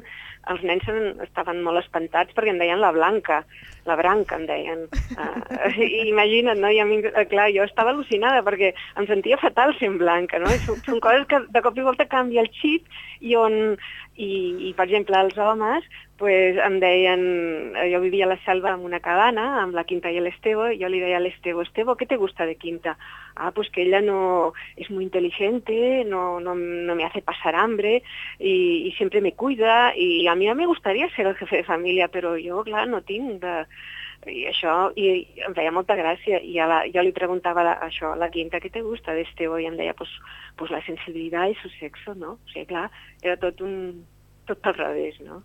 els nens en- estaven molt espantats perquè en deien la blanca, la branca en deien. Uh, i imagina't, no? I a mi, eh, clar, jo estava al·lucinada perquè em sentia fatal sent blanca, no? I són, són coses que de cop i volta canvia el xip i on, i, i per exemple, els homes pues, em deien, eh, jo vivia a la selva en una cabana amb la Quinta i l'Estebo, i jo li deia a l'Estebo, Estebo, ¿qué te gusta de Quinta? Ah, pues que ella no es muy inteligente, no, no, no me hace pasar hambre y, y siempre me cuida y a mí me gustaría ser el jefe de família, però jo, clar, no tinc de... I això i em feia molta gràcia i a la, jo li preguntava la, això la Quinta, ¿qué te gusta de Estebo? I em deia, pues, pues la sensibilidad y su sexo, no? O sigui, clar, era tot un... tot al revés, no?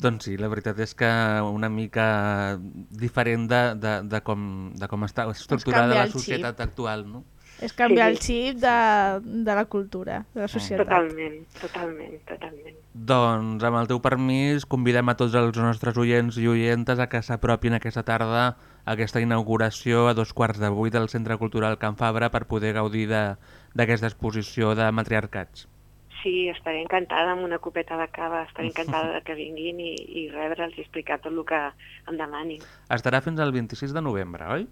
Doncs sí, la veritat és que una mica diferent de, de, de, com, de com està estructurada la societat xip. actual, no? És canviar Sí, el xip de, de la cultura, de la societat. Totalment, totalment, totalment. Doncs, amb el teu permís, convidem a tots els nostres oients i oientes a que s'apropin aquesta tarda a aquesta inauguració a dos quarts de vuit del Centre Cultural Can Fabra per poder gaudir de- d'aquesta exposició de matriarcats. Sí, estaré encantada amb una copeta de cava, estaré encantada de que vinguin i, i rebre'ls i explicar tot el que em demanin. Estarà fins al 26 de novembre, oi?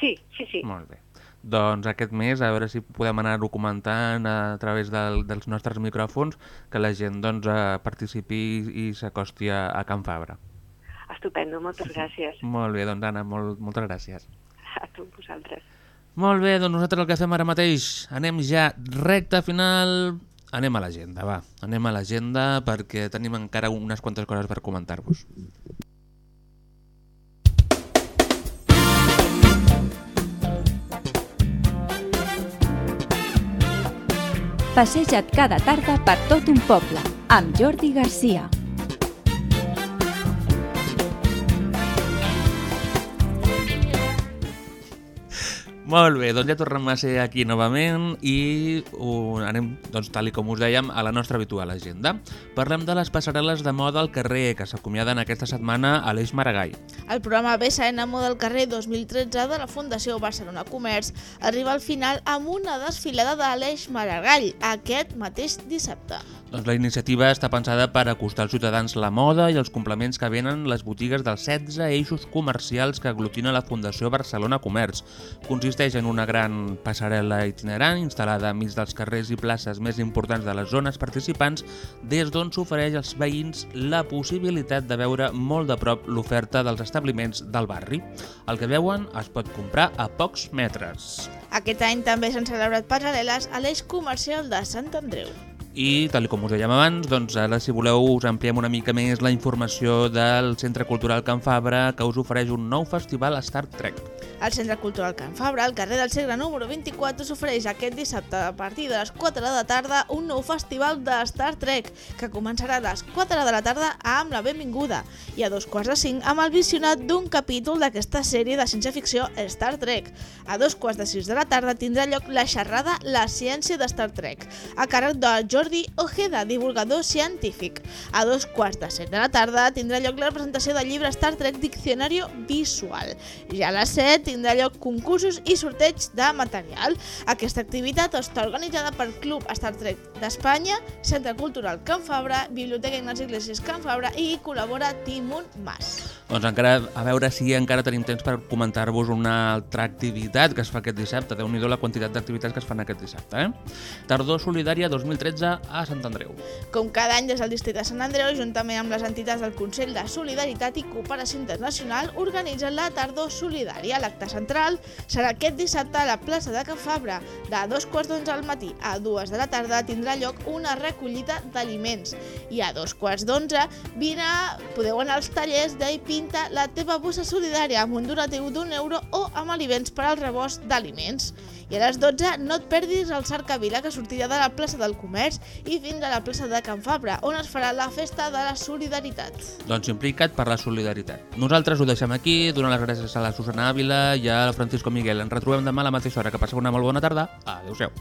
Sí, sí, sí. Molt bé. Doncs aquest mes, a veure si podem anar-ho comentant a través del, dels nostres micròfons, que la gent doncs, eh, participi i, s'acosti a, a Can Fabra. Estupendo, moltes gràcies Molt bé, doncs Anna, molt, moltes gràcies. a tu vosaltres. Molt bé, doncs nosaltres el que fem ara mateix, anem ja recte final, anem a l'agenda, va. Anem a l'agenda perquè tenim encara unes quantes coses per comentar-vos. Passeja't cada tarda per tot un poble amb Jordi Garcia. Molt bé, doncs ja tornem a ser aquí novament i uh, anem, doncs, tal i com us dèiem, a la nostra habitual agenda. Parlem de les passarel·les de moda al carrer que s'acomiaden aquesta setmana a l'Eix Maragall. El programa BSN Moda al carrer 2013 de la Fundació Barcelona Comerç arriba al final amb una desfilada de l'Eix Maragall aquest mateix dissabte. Doncs la iniciativa està pensada per acostar als ciutadans la moda i els complements que venen les botigues dels 16 eixos comercials que aglutina la Fundació Barcelona Comerç. Consisteix en una gran passarel·la itinerant instal·lada enmig dels carrers i places més importants de les zones participants, des d'on s'ofereix als veïns la possibilitat de veure molt de prop l'oferta dels establiments del barri. El que veuen es pot comprar a pocs metres. Aquest any també s'han celebrat paral·leles a l'eix comercial de Sant Andreu. I, tal com us dèiem abans, doncs ara, si voleu, us ampliem una mica més la informació del Centre Cultural Can Fabra, que us ofereix un nou festival Star Trek. El Centre Cultural Can Fabra, al carrer del Segre número 24, s'ofereix aquest dissabte a partir de les 4 de la tarda un nou festival de Star Trek, que començarà a les 4 de la tarda amb la benvinguda i a dos quarts de 5 amb el visionat d'un capítol d'aquesta sèrie de ciència-ficció Star Trek. A dos quarts de 6 de la tarda tindrà lloc la xerrada La ciència de Star Trek, a càrrec de Jordi Ojeda, divulgador científic. A dos quarts de 7 de la tarda tindrà lloc la presentació del llibre Star Trek Diccionario Visual. Ja a les 7 tindrà lloc concursos i sorteig de material. Aquesta activitat està organitzada pel Club Star Trek d'Espanya, Centre Cultural Can Fabra, Biblioteca Ignasi Iglesias Can Fabra i col·labora Timun Mas. Doncs encara, a veure si encara tenim temps per comentar-vos una altra activitat que es fa aquest dissabte. déu nhi la quantitat d'activitats que es fan aquest dissabte. Eh? Tardor Solidària 2013 a Sant Andreu. Com cada any des del districte de Sant Andreu, juntament amb les entitats del Consell de Solidaritat i Cooperació Internacional, organitzen la Tardor Solidària. L'acte central serà aquest dissabte a la plaça de Can Fabra. De dos quarts d'onze al matí a dues de la tarda tindrà lloc una recollida d'aliments. I a dos quarts d'onze vine, podeu anar als tallers d'Ei Pinta la teva bossa solidària amb un donatiu d'un euro o amb aliments per al rebost d'aliments. I a les 12 no et perdis el cercavila que sortirà de la plaça del Comerç i fins a la plaça de Can Fabra, on es farà la festa de la solidaritat. Doncs implicat per la solidaritat. Nosaltres ho deixem aquí, donant les gràcies a la Susana Ávila i al Francisco Miguel. Ens retrobem demà a la mateixa hora. Que passeu una molt bona tarda. Adéu-siau.